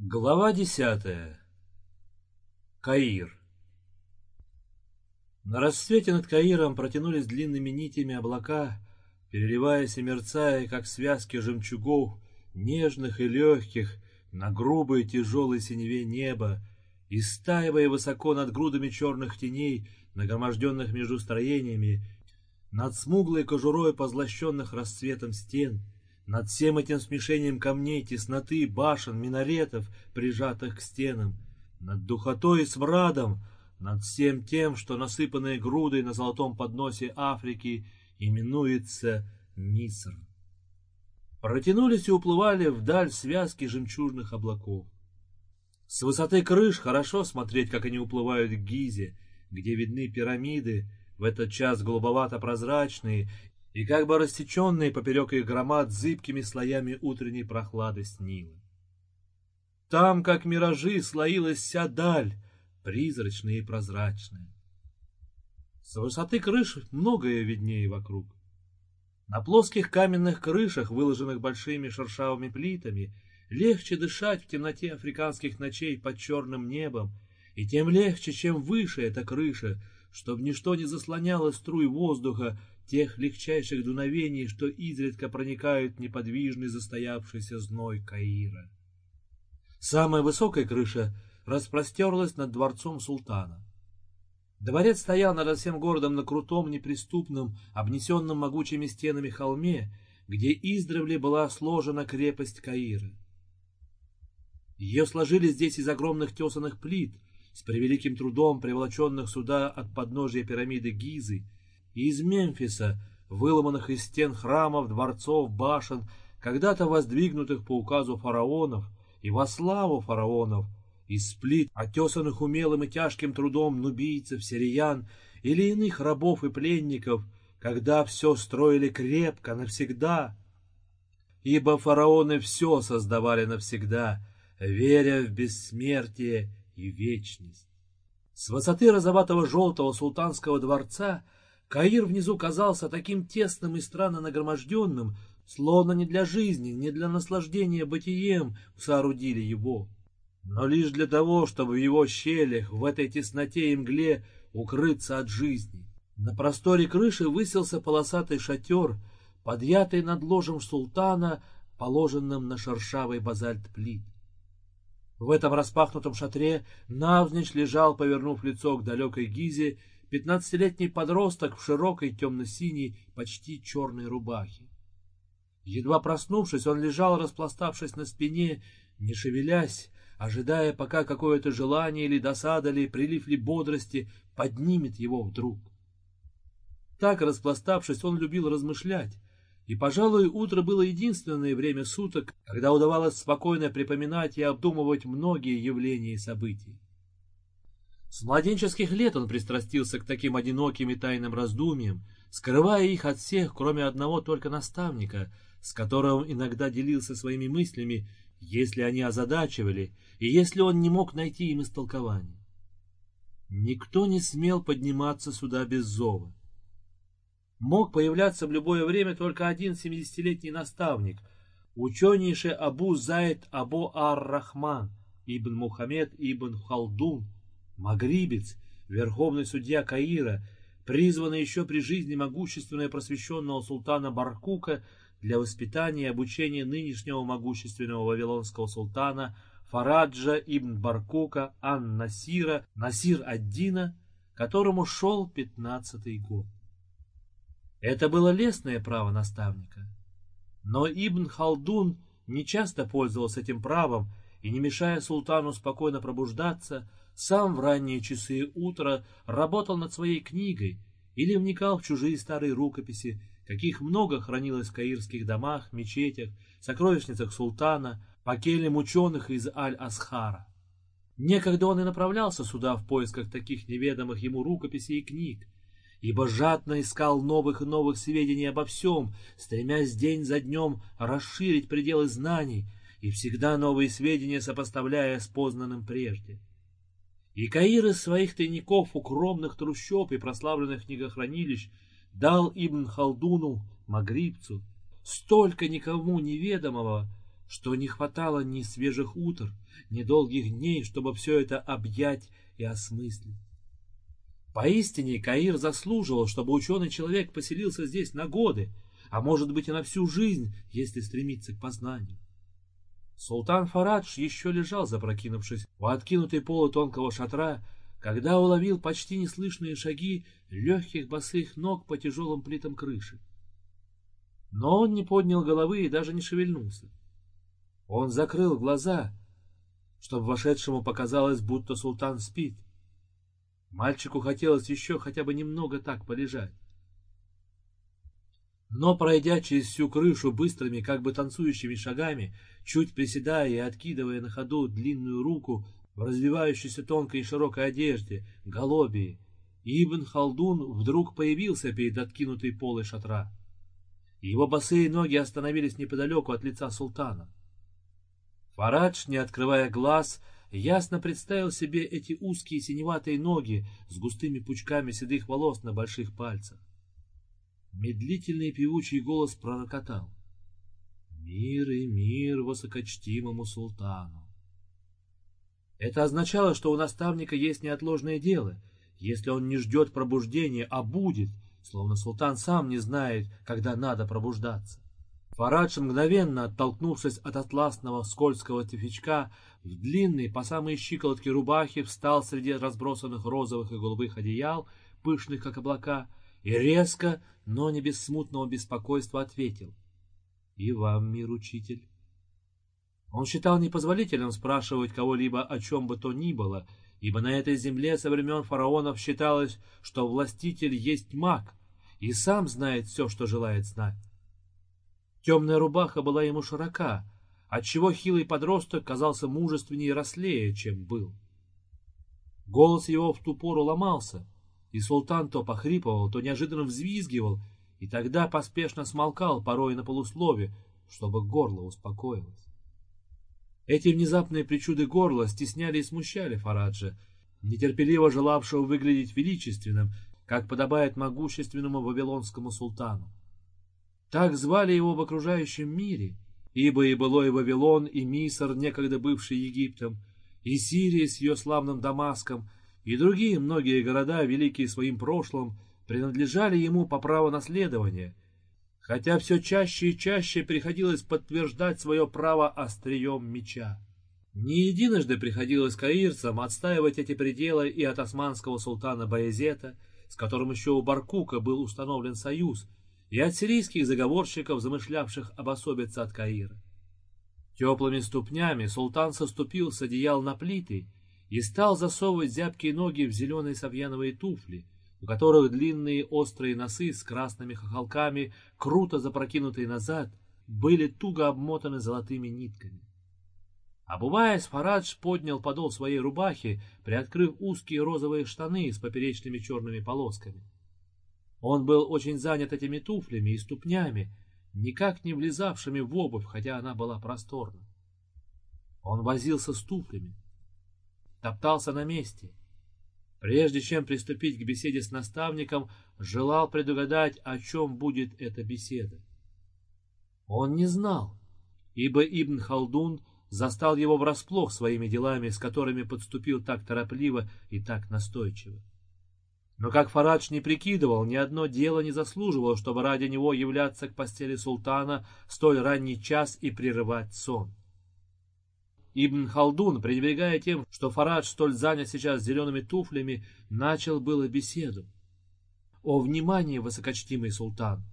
Глава десятая. Каир. На рассвете над Каиром протянулись длинными нитями облака, переливаясь и мерцая, как связки жемчугов, нежных и легких, на грубой тяжелой синеве неба, и стаивая высоко над грудами черных теней, нагроможденных между строениями, над смуглой кожурой позлощенных расцветом стен — над всем этим смешением камней, тесноты, башен, минаретов, прижатых к стенам, над духотой и смрадом, над всем тем, что насыпанной грудой на золотом подносе Африки именуется Миср. Протянулись и уплывали вдаль связки жемчужных облаков. С высоты крыш хорошо смотреть, как они уплывают к Гизе, где видны пирамиды, в этот час голубовато-прозрачные и как бы рассеченные поперек их громад зыбкими слоями утренней прохлады снила. Там, как миражи, слоилась вся даль, призрачная и прозрачная. С высоты крыш многое виднее вокруг. На плоских каменных крышах, выложенных большими шершавыми плитами, легче дышать в темноте африканских ночей под черным небом, и тем легче, чем выше эта крыша, чтобы ничто не заслоняло струй воздуха, тех легчайших дуновений, что изредка проникают неподвижный застоявшийся зной Каира. Самая высокая крыша распростерлась над дворцом султана. Дворец стоял над всем городом на крутом, неприступном, обнесенном могучими стенами холме, где издревле была сложена крепость Каира. Ее сложили здесь из огромных тесаных плит, с превеликим трудом приволоченных сюда от подножия пирамиды Гизы, и из Мемфиса, выломанных из стен храмов, дворцов, башен, когда-то воздвигнутых по указу фараонов и во славу фараонов, из сплит, отесанных умелым и тяжким трудом нубийцев, сириян или иных рабов и пленников, когда все строили крепко, навсегда. Ибо фараоны все создавали навсегда, веря в бессмертие и вечность. С высоты розоватого желтого султанского дворца Каир внизу казался таким тесным и странно нагроможденным, словно не для жизни, не для наслаждения бытием соорудили его, но лишь для того, чтобы в его щелях, в этой тесноте и мгле укрыться от жизни. На просторе крыши высился полосатый шатер, подъятый над ложем султана, положенным на шершавый базальт плит. В этом распахнутом шатре навзничь лежал, повернув лицо к далекой Гизе, Пятнадцатилетний подросток в широкой темно-синей, почти черной рубахе. Едва проснувшись, он лежал, распластавшись на спине, не шевелясь, ожидая, пока какое-то желание или досада или прилив ли бодрости поднимет его вдруг. Так, распластавшись, он любил размышлять, и, пожалуй, утро было единственное время суток, когда удавалось спокойно припоминать и обдумывать многие явления и события. С младенческих лет он пристрастился к таким одиноким и тайным раздумьям, скрывая их от всех, кроме одного только наставника, с которым иногда делился своими мыслями, если они озадачивали, и если он не мог найти им истолкования. Никто не смел подниматься сюда без зова. Мог появляться в любое время только один семидесятилетний наставник, ученейший Абу Зайд Абу Ар-Рахман, Ибн Мухаммед Ибн Халдун, Магрибец, верховный судья Каира, призванный еще при жизни могущественного просвещенного султана Баркука для воспитания и обучения нынешнего могущественного вавилонского султана Фараджа ибн Баркука ан-Насира Насир-ад-Дина, которому шел пятнадцатый год. Это было лестное право наставника. Но Ибн Халдун не часто пользовался этим правом и, не мешая султану спокойно пробуждаться, сам в ранние часы утра работал над своей книгой или вникал в чужие старые рукописи, каких много хранилось в каирских домах, мечетях, сокровищницах султана, по келям ученых из Аль-Асхара. Некогда он и направлялся сюда в поисках таких неведомых ему рукописей и книг, ибо жадно искал новых и новых сведений обо всем, стремясь день за днем расширить пределы знаний и всегда новые сведения сопоставляя с познанным прежде. И Каир из своих тайников, укромных трущоб и прославленных книгохранилищ дал Ибн Халдуну, Магрибцу, столько никому неведомого, что не хватало ни свежих утр, ни долгих дней, чтобы все это объять и осмыслить. Поистине Каир заслуживал, чтобы ученый человек поселился здесь на годы, а может быть и на всю жизнь, если стремиться к познанию. Султан Фарадж еще лежал, запрокинувшись в откинутый полу тонкого шатра, когда уловил почти неслышные шаги легких босых ног по тяжелым плитам крыши. Но он не поднял головы и даже не шевельнулся. Он закрыл глаза, чтобы вошедшему показалось, будто султан спит. Мальчику хотелось еще хотя бы немного так полежать. Но, пройдя через всю крышу быстрыми, как бы танцующими шагами, чуть приседая и откидывая на ходу длинную руку в развивающейся тонкой и широкой одежде, голубии, Ибн Халдун вдруг появился перед откинутой полой шатра. Его босые ноги остановились неподалеку от лица султана. Фарадж, не открывая глаз, ясно представил себе эти узкие синеватые ноги с густыми пучками седых волос на больших пальцах. Медлительный певучий голос пророкотал. «Мир и мир высокочтимому султану!» Это означало, что у наставника есть неотложное дело, если он не ждет пробуждения, а будет, словно султан сам не знает, когда надо пробуждаться. Фарадж, мгновенно оттолкнувшись от атласного скользкого тюфячка, в длинной по самые щиколотки рубахе встал среди разбросанных розовых и голубых одеял, пышных как облака, и резко, но не без смутного беспокойства ответил. «И вам, мир, учитель». Он считал непозволительным спрашивать кого-либо о чем бы то ни было, ибо на этой земле со времен фараонов считалось, что властитель есть маг и сам знает все, что желает знать. Темная рубаха была ему широка, отчего хилый подросток казался мужественнее и рослее, чем был. Голос его в ту пору ломался, и султан то похрипывал, то неожиданно взвизгивал, и тогда поспешно смолкал, порой на полуслове, чтобы горло успокоилось. Эти внезапные причуды горла стесняли и смущали Фараджа, нетерпеливо желавшего выглядеть величественным, как подобает могущественному вавилонскому султану. Так звали его в окружающем мире, ибо и былой Вавилон, и Миср, некогда бывший Египтом, и Сирия с ее славным Дамаском, и другие многие города, великие своим прошлым, принадлежали ему по праву наследования, хотя все чаще и чаще приходилось подтверждать свое право острием меча. Не единожды приходилось каирцам отстаивать эти пределы и от османского султана Баязета, с которым еще у Баркука был установлен союз, и от сирийских заговорщиков, замышлявших обособиться от Каира. Теплыми ступнями султан соступил с одеял на плиты и стал засовывать зябкие ноги в зеленые савьяновые туфли, у которых длинные острые носы с красными хохолками, круто запрокинутые назад, были туго обмотаны золотыми нитками. Обуваясь, Фарадж поднял подол своей рубахи, приоткрыв узкие розовые штаны с поперечными черными полосками. Он был очень занят этими туфлями и ступнями, никак не влезавшими в обувь, хотя она была просторна. Он возился с туфлями, топтался на месте. Прежде чем приступить к беседе с наставником, желал предугадать, о чем будет эта беседа. Он не знал, ибо Ибн Халдун застал его врасплох своими делами, с которыми подступил так торопливо и так настойчиво. Но как Фарадж не прикидывал, ни одно дело не заслуживало, чтобы ради него являться к постели султана столь ранний час и прерывать сон. Ибн Халдун, пренебрегая тем, что Фарадж столь занят сейчас зелеными туфлями, начал было беседу. «О, внимание, высокочтимый султан!»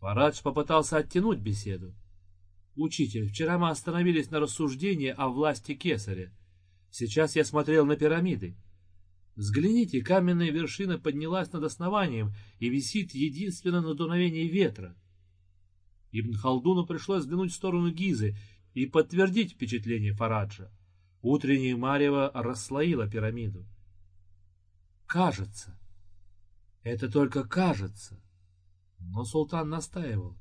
Фарадж попытался оттянуть беседу. «Учитель, вчера мы остановились на рассуждении о власти кесаря. Сейчас я смотрел на пирамиды. Взгляните, каменная вершина поднялась над основанием и висит единственно на дуновении ветра. Ибн Халдуну пришлось взглянуть в сторону Гизы и подтвердить впечатление Фараджа. Утреннее марево расслоило пирамиду. Кажется. Это только кажется. Но султан настаивал.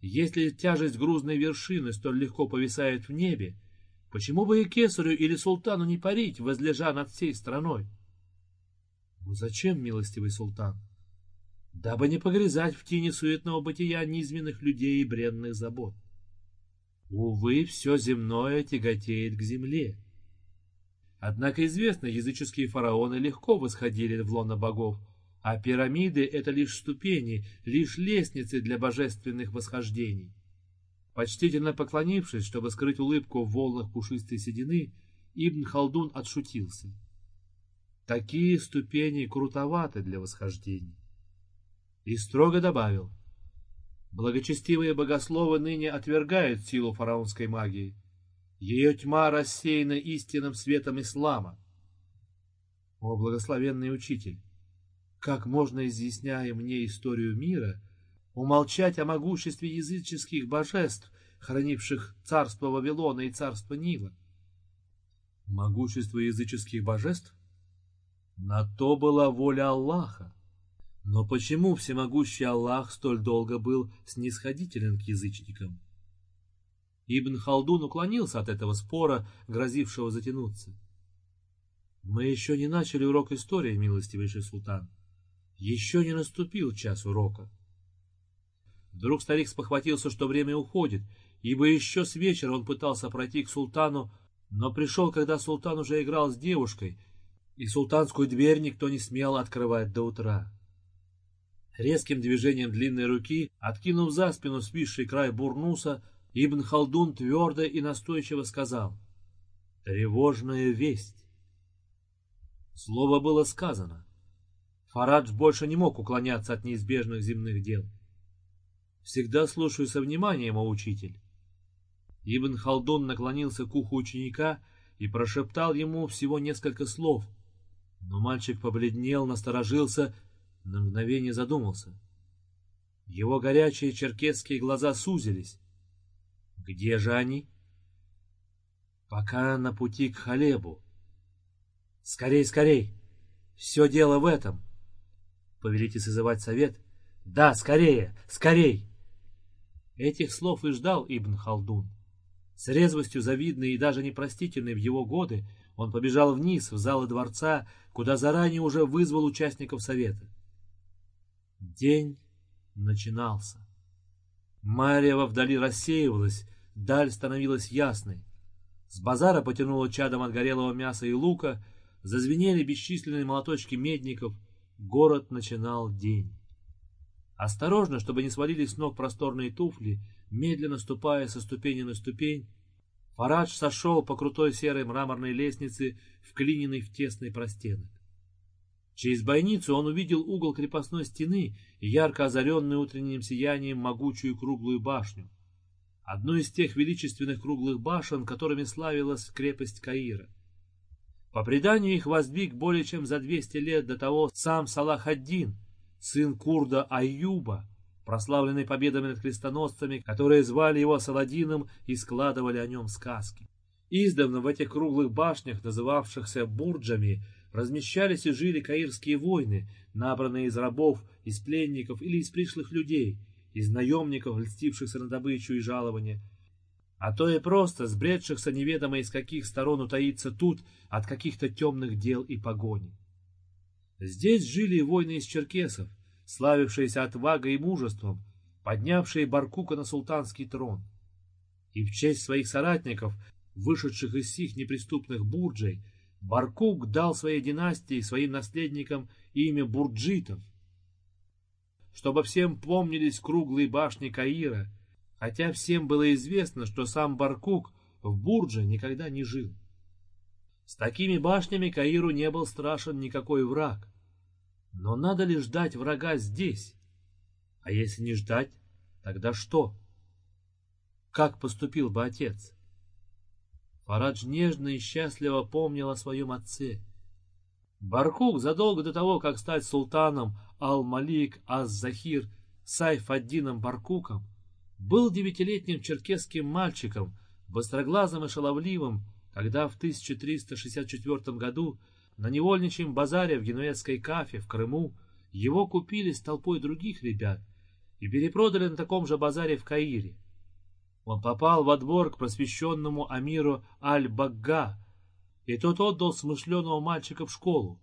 Если тяжесть грузной вершины столь легко повисает в небе, почему бы и кесарю или султану не парить, возлежа над всей страной? Ну зачем, милостивый султан? Дабы не погрязать в тени суетного бытия низменных людей и бренных забот. Увы, все земное тяготеет к земле. Однако известно, языческие фараоны легко восходили в лоно богов, а пирамиды — это лишь ступени, лишь лестницы для божественных восхождений. Почтительно поклонившись, чтобы скрыть улыбку в волнах пушистой седины, Ибн Халдун отшутился. Такие ступени крутоваты для восхождения. И строго добавил. Благочестивые богословы ныне отвергают силу фараонской магии. Ее тьма рассеяна истинным светом ислама. О, благословенный учитель! Как можно, изъясняя мне историю мира, умолчать о могуществе языческих божеств, хранивших царство Вавилона и царство Нила? Могущество языческих божеств? На то была воля Аллаха. Но почему всемогущий Аллах столь долго был снисходителен к язычникам? Ибн Халдун уклонился от этого спора, грозившего затянуться. Мы еще не начали урок истории, милостивейший султан. Еще не наступил час урока. Вдруг старик спохватился, что время уходит, ибо еще с вечера он пытался пройти к султану, но пришел, когда султан уже играл с девушкой, и султанскую дверь никто не смел открывать до утра. Резким движением длинной руки, откинув за спину свисший край бурнуса, Ибн Халдун твердо и настойчиво сказал «Тревожная весть». Слово было сказано. Фарадж больше не мог уклоняться от неизбежных земных дел. «Всегда слушаю со вниманием, о учитель». Ибн Халдун наклонился к уху ученика и прошептал ему всего несколько слов, но мальчик побледнел, насторожился, на мгновение задумался. Его горячие черкесские глаза сузились. Где же они? Пока на пути к Халебу. Скорей, скорей! Все дело в этом. Повелите созывать совет? Да, скорее, скорей! Этих слов и ждал Ибн Халдун. С резвостью завидной и даже непростительной в его годы он побежал вниз, в залы дворца, куда заранее уже вызвал участников совета. День начинался. Марьева вдали рассеивалась, Даль становилась ясной. С базара потянуло чадом от горелого мяса и лука, зазвенели бесчисленные молоточки медников, город начинал день. Осторожно, чтобы не свалились с ног просторные туфли, медленно ступая со ступени на ступень, Фарадж сошел по крутой серой мраморной лестнице, вклиненной в тесный простенок. Через бойницу он увидел угол крепостной стены и ярко озаренную утренним сиянием могучую круглую башню одну из тех величественных круглых башен, которыми славилась крепость Каира. По преданию их воздвиг более чем за 200 лет до того сам Салах-ад-Дин, сын Курда Аюба, прославленный победами над крестоносцами, которые звали его Саладином и складывали о нем сказки. Издавна в этих круглых башнях, называвшихся бурджами, размещались и жили каирские войны, набранные из рабов, из пленников или из пришлых людей, из наемников, льстившихся на добычу и жалование, а то и просто сбредшихся неведомо из каких сторон утаиться тут от каких-то темных дел и погони. Здесь жили воины из черкесов, славившиеся отвагой и мужеством, поднявшие Баркука на султанский трон. И в честь своих соратников, вышедших из сих неприступных бурджей, Баркук дал своей династии, своим наследникам имя бурджитов, чтобы всем помнились круглые башни Каира, хотя всем было известно, что сам Баркук в Бурдже никогда не жил. С такими башнями Каиру не был страшен никакой враг. Но надо ли ждать врага здесь? А если не ждать, тогда что? Как поступил бы отец? Фарадж нежно и счастливо помнил о своем отце. Баркук задолго до того, как стать султаном Ал-Малик Аз-Захир Сайф-Аддином Баркуком, был девятилетним черкесским мальчиком, быстроглазым и шаловливым, когда в 1364 году на невольничьем базаре в генуэзской кафе в Крыму его купили с толпой других ребят и перепродали на таком же базаре в Каире. Он попал во двор к просвещенному Амиру Аль-Багга, и тот отдал смышленого мальчика в школу.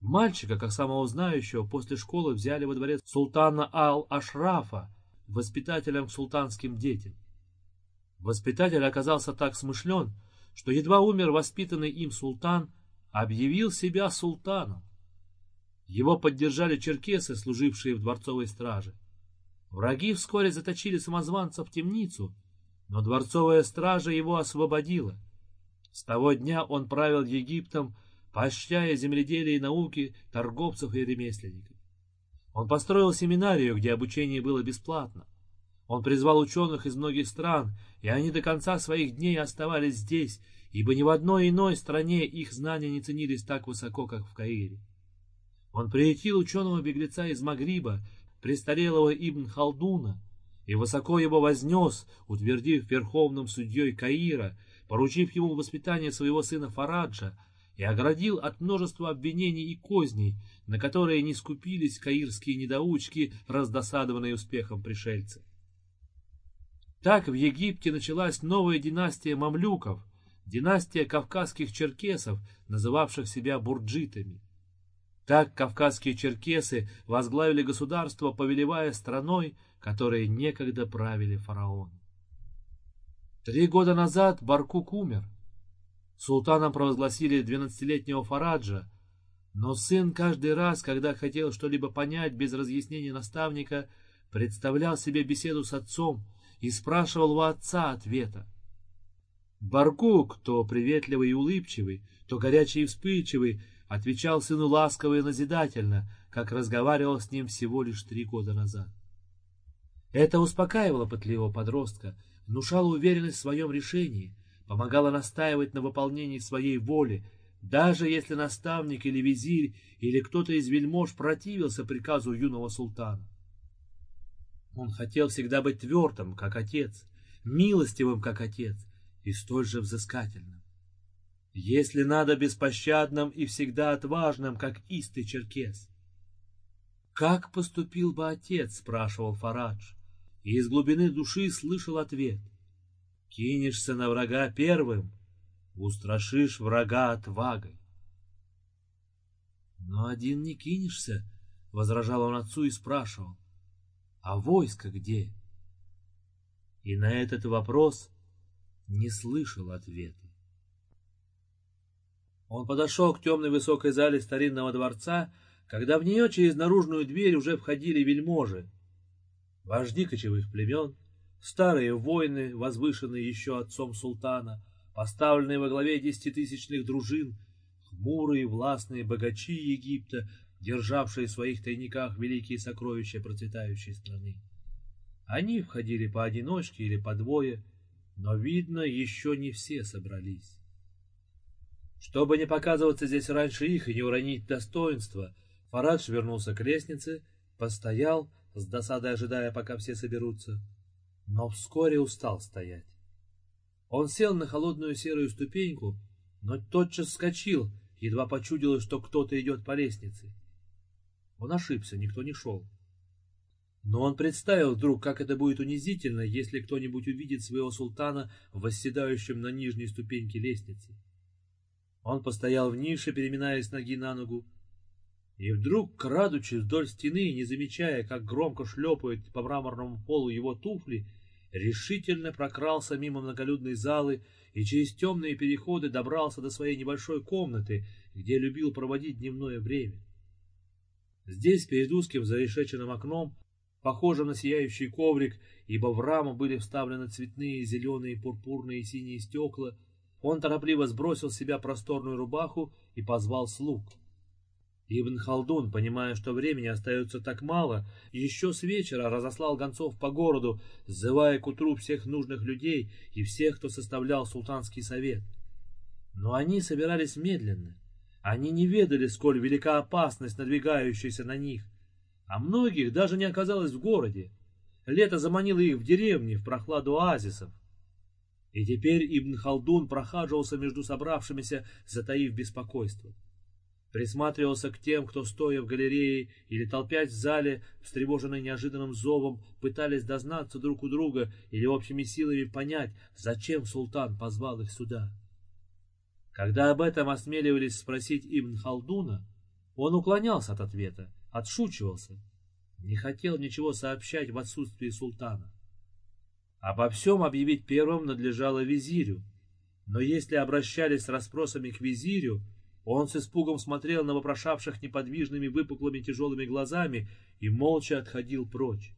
Мальчика, как самого знающего, после школы взяли во дворец султана Ал-Ашрафа, воспитателем к султанским детям. Воспитатель оказался так смышлен, что едва умер воспитанный им султан, объявил себя султаном. Его поддержали черкесы, служившие в дворцовой страже. Враги вскоре заточили самозванца в темницу, но дворцовая стража его освободила. С того дня он правил Египтом, поощряя земледелие и науки торговцев и ремесленников. Он построил семинарию, где обучение было бесплатно. Он призвал ученых из многих стран, и они до конца своих дней оставались здесь, ибо ни в одной иной стране их знания не ценились так высоко, как в Каире. Он приютил ученого-беглеца из Магриба, престарелого Ибн Халдуна, и высоко его вознес, утвердив верховным судьей Каира, поручив ему воспитание своего сына Фараджа, и оградил от множества обвинений и козней, на которые не скупились каирские недоучки, раздосадованные успехом пришельцев. Так в Египте началась новая династия мамлюков, династия кавказских черкесов, называвших себя бурджитами. Так кавказские черкесы возглавили государство, повелевая страной, которой некогда правили фараоны. Три года назад Баркук умер. Султаном провозгласили двенадцатилетнего Фараджа, но сын каждый раз, когда хотел что-либо понять без разъяснения наставника, представлял себе беседу с отцом, и спрашивал у отца ответа. Баркук, то приветливый и улыбчивый, то горячий и вспыльчивый, отвечал сыну ласково и назидательно, как разговаривал с ним всего лишь три года назад. Это успокаивало пытливого подростка, внушало уверенность в своем решении, помогало настаивать на выполнении своей воли, даже если наставник или визирь или кто-то из вельмож противился приказу юного султана. Он хотел всегда быть твердым, как отец, милостивым, как отец, и столь же взыскательным. Если надо, беспощадным и всегда отважным, как истый черкес. «Как поступил бы отец?» — спрашивал Фарадж, и из глубины души слышал ответ. «Кинешься на врага первым, устрашишь врага отвагой». «Но один не кинешься», — возражал он отцу и спрашивал а войско где? И на этот вопрос не слышал ответа. Он подошел к темной высокой зале старинного дворца, когда в нее через наружную дверь уже входили вельможи, вожди кочевых племен, старые воины, возвышенные еще отцом султана, поставленные во главе десятитысячных дружин, хмурые властные богачи Египта, державшие в своих тайниках великие сокровища процветающей страны. Они входили поодиночке или по двое, но, видно, еще не все собрались. Чтобы не показываться здесь раньше их и не уронить достоинства, Фарадж вернулся к лестнице, постоял, с досадой ожидая, пока все соберутся, но вскоре устал стоять. Он сел на холодную серую ступеньку, но тотчас вскочил, едва почудилось, что кто-то идет по лестнице. Он ошибся, никто не шел. Но он представил вдруг, как это будет унизительно, если кто-нибудь увидит своего султана, восседающим на нижней ступеньке лестницы. Он постоял в нише, переминаясь ноги на ногу, и вдруг, крадучись вдоль стены, не замечая, как громко шлепают по мраморному полу его туфли, решительно прокрался мимо многолюдной залы и через темные переходы добрался до своей небольшой комнаты, где любил проводить дневное время. Здесь, перед узким зарешеченным окном, похожим на сияющий коврик, ибо в раму были вставлены цветные, зеленые, пурпурные и синие стекла, он торопливо сбросил с себя просторную рубаху и позвал слуг. Ибн Халдун, понимая, что времени остается так мало, еще с вечера разослал гонцов по городу, сзывая к утру всех нужных людей и всех, кто составлял султанский совет. Но они собирались медленно, они не ведали, сколь велика опасность, надвигающаяся на них. А многих даже не оказалось в городе. Лето заманило их в деревни, в прохладу оазисов. И теперь Ибн Халдун прохаживался между собравшимися, затаив беспокойство. Присматривался к тем, кто, стоя в галерее или толпясь в зале, встревоженный неожиданным зовом, пытались дознаться друг у друга или общими силами понять, зачем султан позвал их сюда. Когда об этом осмеливались спросить Ибн Халдуна, он уклонялся от ответа, отшучивался, не хотел ничего сообщать в отсутствии султана. Обо всем объявить первым надлежало визирю. Но если обращались с расспросами к визирю, он с испугом смотрел на вопрошавших неподвижными выпуклыми тяжелыми глазами и молча отходил прочь.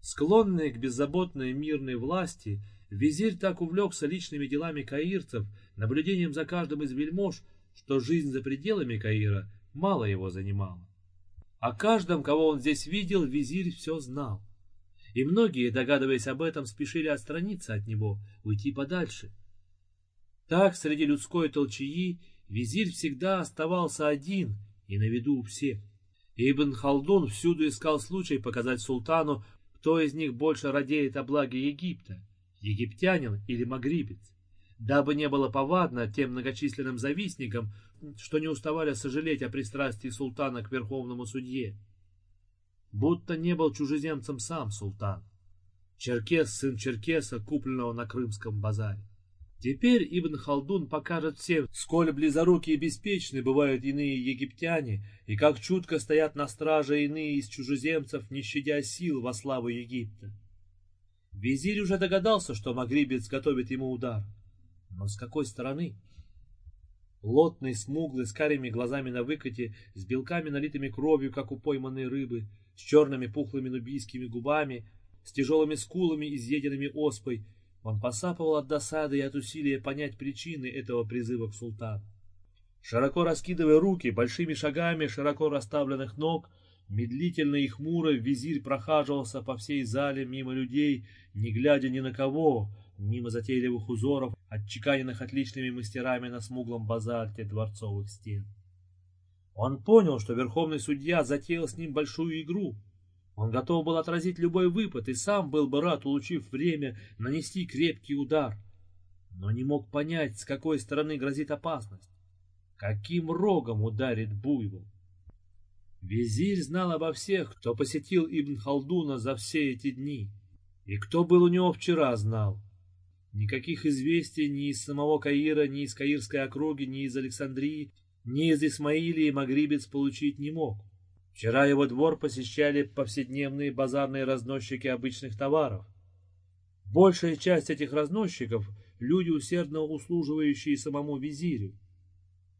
Склонный к беззаботной мирной власти, визирь так увлекся личными делами каирцев, наблюдением за каждым из вельмож, что жизнь за пределами Каира мало его занимала. О каждом, кого он здесь видел, визирь все знал и многие, догадываясь об этом, спешили отстраниться от него, уйти подальше. Так, среди людской толчаи, визирь всегда оставался один и на виду у всех. Ибн Халдун всюду искал случай показать султану, кто из них больше радеет о благе Египта, египтянин или магрибец, дабы не было повадно тем многочисленным завистникам, что не уставали сожалеть о пристрастии султана к верховному судье будто не был чужеземцем сам султан. Черкес, сын Черкеса, купленного на крымском базаре. Теперь Ибн Халдун покажет всем, сколь близоруки и беспечны бывают иные египтяне, и как чутко стоят на страже иные из чужеземцев, не щадя сил во славу Египта. Визирь уже догадался, что магрибец готовит ему удар. Но с какой стороны? Лотный, смуглый, с карими глазами на выкате, с белками, налитыми кровью, как у пойманной рыбы, с черными пухлыми нубийскими губами, с тяжелыми скулами, изъеденными оспой, он посапывал от досады и от усилия понять причины этого призыва к султану. Широко раскидывая руки, большими шагами широко расставленных ног, медлительно и хмуро визирь прохаживался по всей зале мимо людей, не глядя ни на кого, мимо затейливых узоров, отчеканенных отличными мастерами на смуглом базальте дворцовых стен. Он понял, что верховный судья затеял с ним большую игру. Он готов был отразить любой выпад и сам был бы рад, улучив время, нанести крепкий удар. Но не мог понять, с какой стороны грозит опасность. Каким рогом ударит буйвол? Визирь знал обо всех, кто посетил Ибн Халдуна за все эти дни. И кто был у него вчера, знал. Никаких известий ни из самого Каира, ни из Каирской округи, ни из Александрии ни из Исмаилии Магрибец получить не мог. Вчера его двор посещали повседневные базарные разносчики обычных товаров. Большая часть этих разносчиков — люди, усердно услуживающие самому визирю.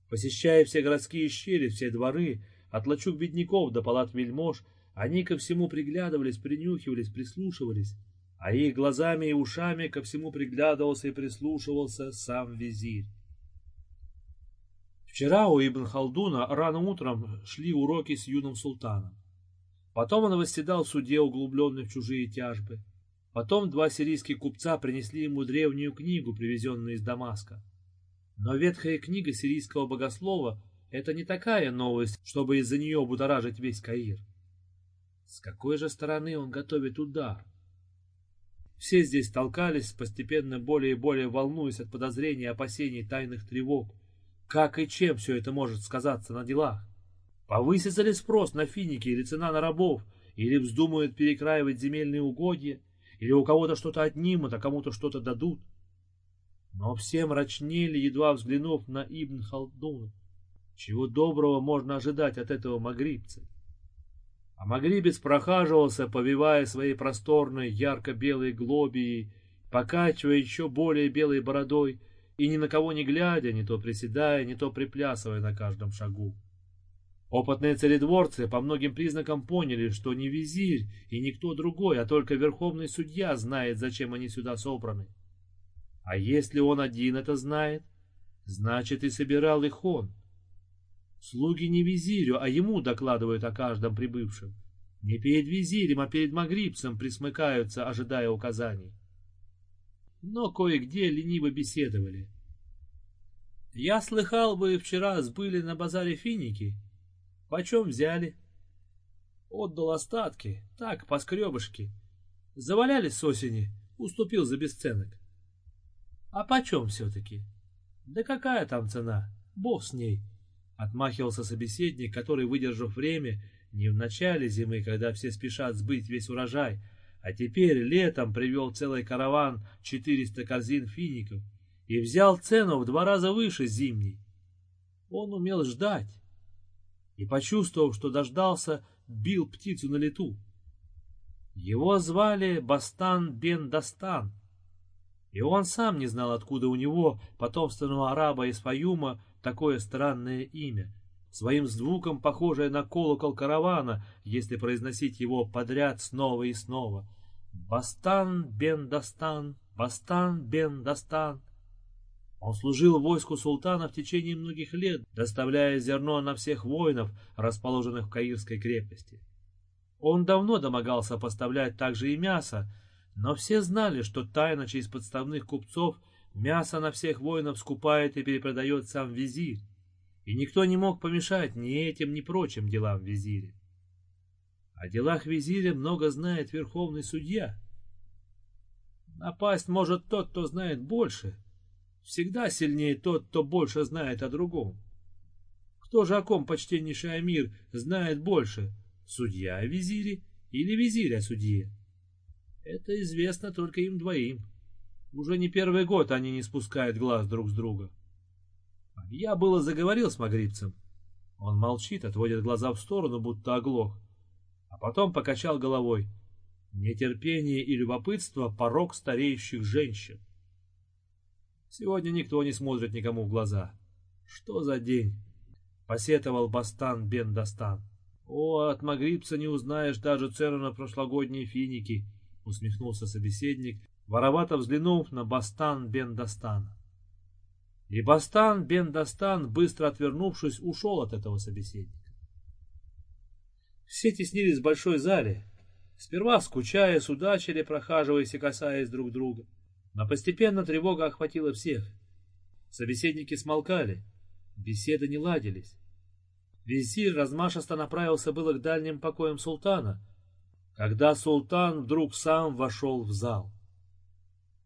Посещая все городские щели, все дворы, от лачуг бедняков до палат вельмож, они ко всему приглядывались, принюхивались, прислушивались, а их глазами и ушами ко всему приглядывался и прислушивался сам визирь. Вчера у Ибн Халдуна рано утром шли уроки с юным султаном. Потом он восседал в суде, углубленный в чужие тяжбы. Потом два сирийских купца принесли ему древнюю книгу, привезенную из Дамаска. Но ветхая книга сирийского богослова — это не такая новость, чтобы из-за нее будоражить весь Каир. С какой же стороны он готовит удар? Все здесь толкались, постепенно более и более волнуясь от подозрений, опасений, тайных тревог. Как и чем все это может сказаться на делах? Повысится ли спрос на финики или цена на рабов, или вздумают перекраивать земельные угодья, или у кого-то что-то отнимут, а кому-то что-то дадут? Но все мрачнели, едва взглянув на Ибн Халдуна. Чего доброго можно ожидать от этого магрибца? А магрибец прохаживался, повивая своей просторной ярко-белой глобией, покачивая еще более белой бородой, и ни на кого не глядя, не то приседая, не то приплясывая на каждом шагу. Опытные царедворцы по многим признакам поняли, что не визирь и никто другой, а только верховный судья знает, зачем они сюда собраны. А если он один это знает, значит и собирал их он. Слуги не визирю, а ему докладывают о каждом прибывшем. Не перед визирем, а перед магрибцем присмыкаются, ожидая указаний но кое-где лениво беседовали. Я слыхал, вы вчера сбыли на базаре финики. Почем взяли? Отдал остатки, так, по скребышке. Завалялись с осени, уступил за бесценок. А почем все-таки? Да какая там цена? Бог с ней. Отмахивался собеседник, который, выдержав время, не в начале зимы, когда все спешат сбыть весь урожай, а теперь летом привел целый караван 400 корзин фиников и взял цену в два раза выше зимней. Он умел ждать и, почувствовав, что дождался, бил птицу на лету. Его звали Бастан бен Дастан, и он сам не знал, откуда у него, потомственного араба из Фаюма, такое странное имя, своим звуком похожее на колокол каравана, если произносить его подряд снова и снова. Бастан бен Дастан, Бастан бен Дастан. Он служил войску султана в течение многих лет, доставляя зерно на всех воинов, расположенных в Каирской крепости. Он давно домогался поставлять также и мясо, но все знали, что тайно через подставных купцов мясо на всех воинов скупает и перепродает сам визирь, и никто не мог помешать ни этим, ни прочим делам в визире. О делах визиря много знает верховный судья. Напасть может тот, кто знает больше. Всегда сильнее тот, кто больше знает о другом. Кто же о ком, почтеннейший Амир, знает больше, судья о визире или визирь о судье? Это известно только им двоим. Уже не первый год они не спускают глаз друг с друга. Я было заговорил с магрибцем. Он молчит, отводит глаза в сторону, будто оглох. А потом покачал головой. Нетерпение и любопытство — порог стареющих женщин. Сегодня никто не смотрит никому в глаза. Что за день? Посетовал Бастан бен Дастан. О, от магрибца не узнаешь даже цену на прошлогодние финики, усмехнулся собеседник, воровато взглянув на Бастан бен Дастана. И Бастан бен Дастан, быстро отвернувшись, ушел от этого собеседника. Все теснились в большой зале, сперва скучая, судачили, прохаживаясь и касаясь друг друга. Но постепенно тревога охватила всех. Собеседники смолкали, беседы не ладились. Визирь размашисто направился было к дальним покоям султана, когда султан вдруг сам вошел в зал.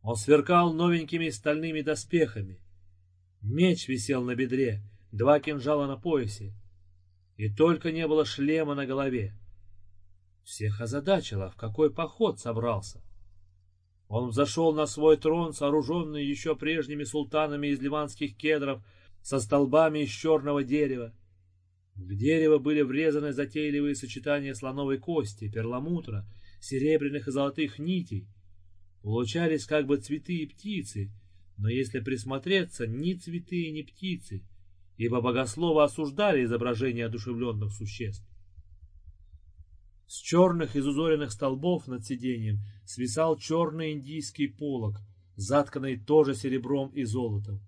Он сверкал новенькими стальными доспехами, Меч висел на бедре, два кинжала на поясе. И только не было шлема на голове. Всех озадачило, в какой поход собрался. Он взошел на свой трон, сооруженный еще прежними султанами из ливанских кедров, со столбами из черного дерева. В дерево были врезаны затейливые сочетания слоновой кости, перламутра, серебряных и золотых нитей. Получались как бы цветы и птицы — но если присмотреться, ни цветы, ни птицы, ибо богословы осуждали изображение одушевленных существ. С черных изузоренных столбов над сиденьем свисал черный индийский полог, затканный тоже серебром и золотом.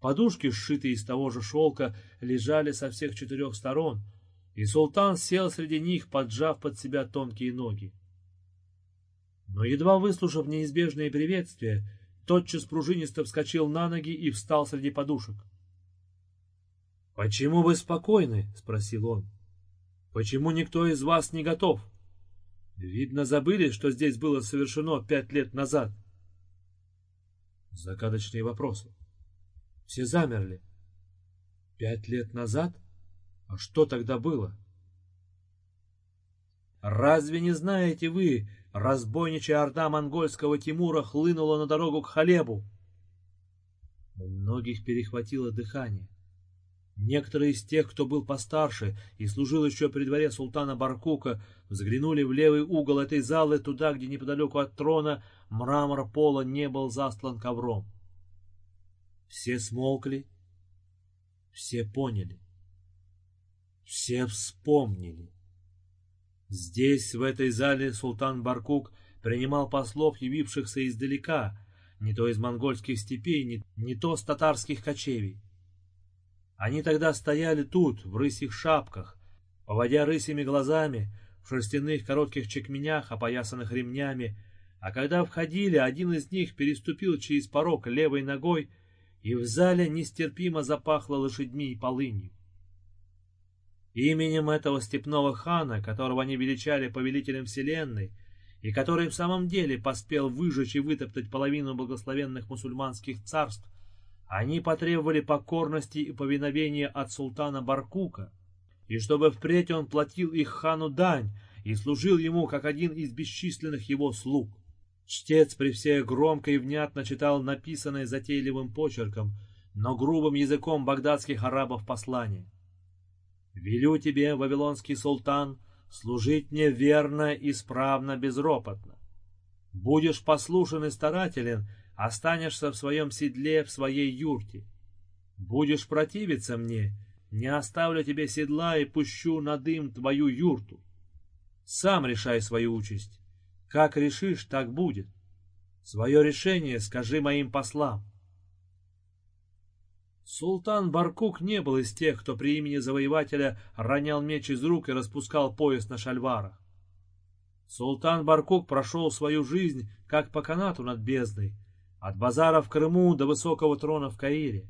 Подушки, сшитые из того же шелка, лежали со всех четырех сторон, и султан сел среди них, поджав под себя тонкие ноги. Но едва выслушав неизбежные приветствия, тотчас пружинисто вскочил на ноги и встал среди подушек. «Почему вы спокойны?» — спросил он. «Почему никто из вас не готов? Видно, забыли, что здесь было совершено пять лет назад». Загадочные вопросы. Все замерли. Пять лет назад? А что тогда было? Разве не знаете вы, разбойничья орда монгольского Тимура хлынула на дорогу к Халебу. У многих перехватило дыхание. Некоторые из тех, кто был постарше и служил еще при дворе султана Баркука, взглянули в левый угол этой залы, туда, где неподалеку от трона мрамор пола не был застлан ковром. Все смолкли, все поняли, все вспомнили. Здесь, в этой зале, султан Баркук принимал послов, явившихся издалека, не то из монгольских степей, не, не то с татарских кочевий. Они тогда стояли тут, в рысьих шапках, поводя рысьими глазами, в шерстяных коротких чекменях, опоясанных ремнями, а когда входили, один из них переступил через порог левой ногой, и в зале нестерпимо запахло лошадьми и полынью. Именем этого степного хана, которого они величали повелителем вселенной, и который в самом деле поспел выжечь и вытоптать половину благословенных мусульманских царств, они потребовали покорности и повиновения от султана Баркука, и чтобы впредь он платил их хану дань и служил ему как один из бесчисленных его слуг. Чтец при всех громко и внятно читал написанное затейливым почерком, но грубым языком багдадских арабов послание. Велю тебе, вавилонский султан, служить мне верно, исправно, безропотно. Будешь послушен и старателен, останешься в своем седле, в своей юрте. Будешь противиться мне, не оставлю тебе седла и пущу на дым твою юрту. Сам решай свою участь. Как решишь, так будет. Свое решение скажи моим послам. Султан Баркук не был из тех, кто при имени завоевателя ронял меч из рук и распускал пояс на шальварах. Султан Баркук прошел свою жизнь, как по канату над бездной, от базара в Крыму до высокого трона в Каире.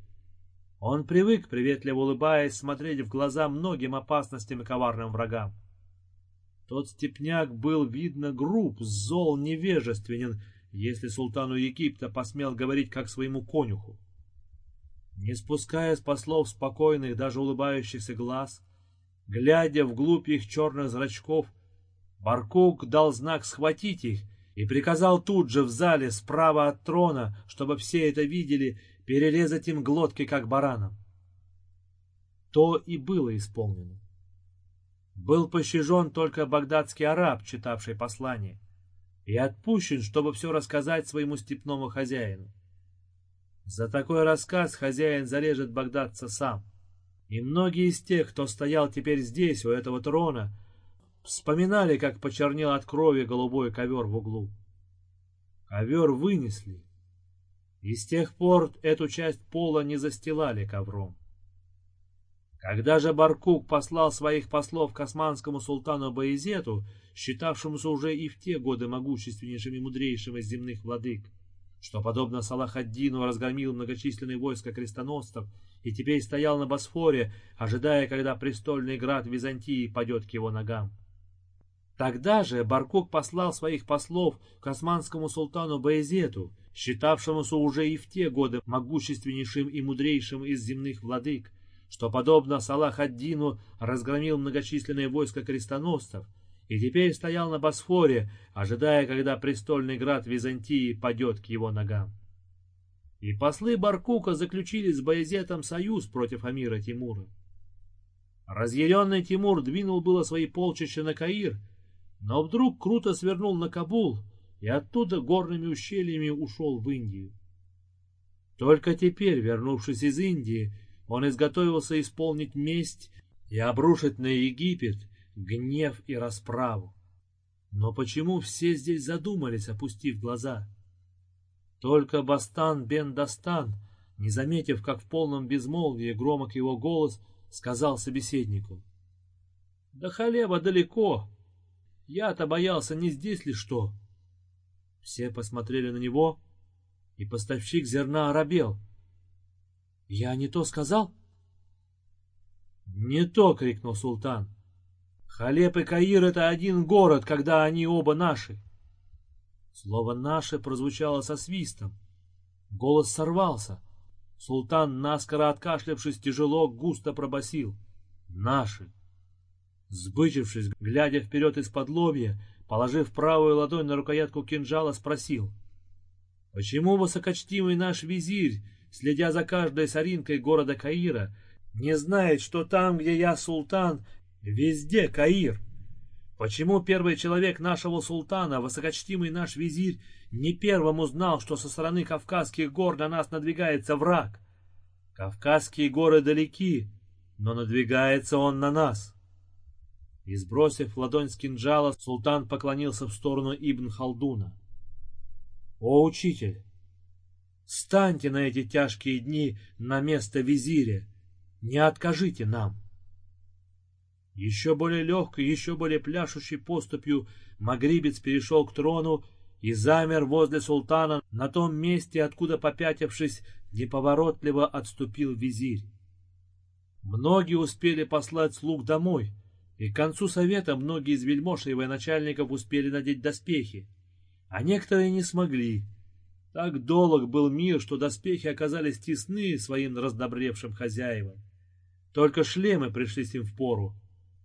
Он привык, приветливо улыбаясь, смотреть в глаза многим опасностям и коварным врагам. Тот степняк был, видно, груб, зол, невежественен, если султану Египта посмел говорить как своему конюху. Не спуская с послов спокойных, даже улыбающихся глаз, глядя вглубь их черных зрачков, Баркук дал знак схватить их и приказал тут же в зале справа от трона, чтобы все это видели, перерезать им глотки, как баранам. То и было исполнено. Был пощажен только багдадский араб, читавший послание, и отпущен, чтобы все рассказать своему степному хозяину. За такой рассказ хозяин зарежет багдадца сам. И многие из тех, кто стоял теперь здесь, у этого трона, вспоминали, как почернел от крови голубой ковер в углу. Ковер вынесли, и с тех пор эту часть пола не застилали ковром. Когда же Баркук послал своих послов к османскому султану Баизету, считавшемуся уже и в те годы могущественнейшим и мудрейшим из земных владык, что, подобно Салахаддину, разгромил многочисленные войска крестоносцев и теперь стоял на Босфоре, ожидая, когда престольный град Византии падет к его ногам. Тогда же Баркук послал своих послов к османскому султану Баезету, считавшемуся уже и в те годы могущественнейшим и мудрейшим из земных владык, что, подобно Салах-ад-Дину, разгромил многочисленные войска крестоносцев и теперь стоял на Босфоре, ожидая, когда престольный град Византии падет к его ногам. И послы Баркука заключили с Баязетом союз против Амира Тимура. Разъяренный Тимур двинул было свои полчища на Каир, но вдруг круто свернул на Кабул и оттуда горными ущельями ушел в Индию. Только теперь, вернувшись из Индии, он изготовился исполнить месть и обрушить на Египет гнев и расправу. Но почему все здесь задумались, опустив глаза? Только Бастан бен Дастан, не заметив, как в полном безмолвии громок его голос, сказал собеседнику. «Да халева далеко. Я-то боялся, не здесь ли что?» Все посмотрели на него, и поставщик зерна оробел. «Я не то сказал?» «Не то!» — крикнул султан. «Халеп и Каир — это один город, когда они оба наши!» Слово «наше» прозвучало со свистом. Голос сорвался. Султан, наскоро откашлявшись, тяжело, густо пробасил. «Наши!» Сбычившись, глядя вперед из-под лобья, Положив правую ладонь на рукоятку кинжала, спросил. «Почему высокочтимый наш визирь, следя за каждой соринкой города Каира, не знает, что там, где я султан, везде Каир? Почему первый человек нашего султана, высокочтимый наш визирь, не первым узнал, что со стороны Кавказских гор на нас надвигается враг? Кавказские горы далеки, но надвигается он на нас». И, сбросив ладонь с кинжала, султан поклонился в сторону Ибн Халдуна. «О, учитель! Станьте на эти тяжкие дни на место визиря! Не откажите нам!» Еще более легкой, еще более пляшущей поступью Магрибец перешел к трону и замер возле султана на том месте, откуда, попятившись, неповоротливо отступил визирь. Многие успели послать слуг домой, и к концу совета многие из вельмож и военачальников успели надеть доспехи, а некоторые не смогли. Так долг был мир, что доспехи оказались тесны своим раздобревшим хозяевам. Только шлемы пришлись им в пору,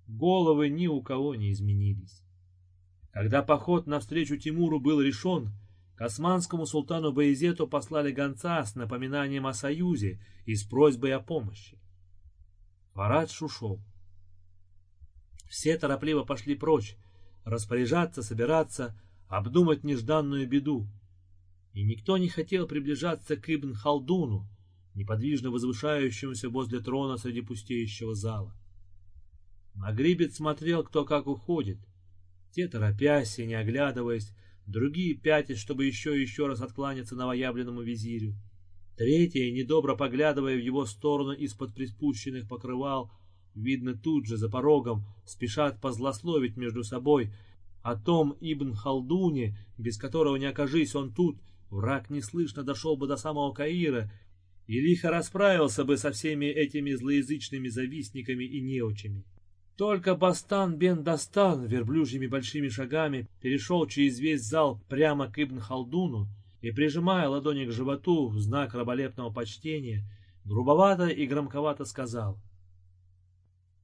головы ни у кого не изменились. Когда поход навстречу Тимуру был решен, к османскому султану Баизету послали гонца с напоминанием о союзе и с просьбой о помощи. Фарадж ушел. Все торопливо пошли прочь, распоряжаться, собираться, обдумать нежданную беду. И никто не хотел приближаться к Ибн Халдуну, неподвижно возвышающемуся возле трона среди пустеющего зала. Магрибец смотрел, кто как уходит. Те, торопясь и не оглядываясь, другие пятясь, чтобы еще и еще раз откланяться новоявленному визирю. Третьи, недобро поглядывая в его сторону из-под приспущенных покрывал, видно тут же, за порогом, спешат позлословить между собой о том Ибн Халдуне, без которого не окажись он тут, враг неслышно дошел бы до самого Каира и лихо расправился бы со всеми этими злоязычными завистниками и неучами. Только Бастан бен Дастан верблюжьими большими шагами перешел через весь зал прямо к Ибн Халдуну и, прижимая ладони к животу в знак раболепного почтения, грубовато и громковато сказал.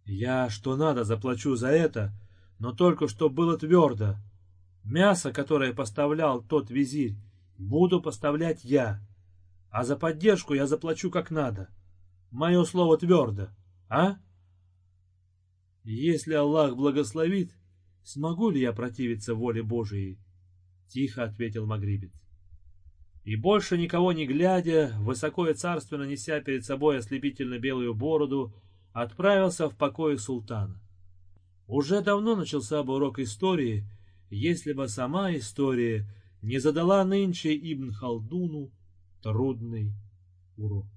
«Я что надо заплачу за это, но только что было твердо. Мясо, которое поставлял тот визирь, буду поставлять я, а за поддержку я заплачу как надо. Мое слово твердо, а?» Если Аллах благословит, смогу ли я противиться воле Божией? Тихо ответил Магрибец. И больше никого не глядя, высоко и царственно неся перед собой ослепительно белую бороду, отправился в покое султана. Уже давно начался бы урок истории, если бы сама история не задала нынче Ибн Халдуну трудный урок.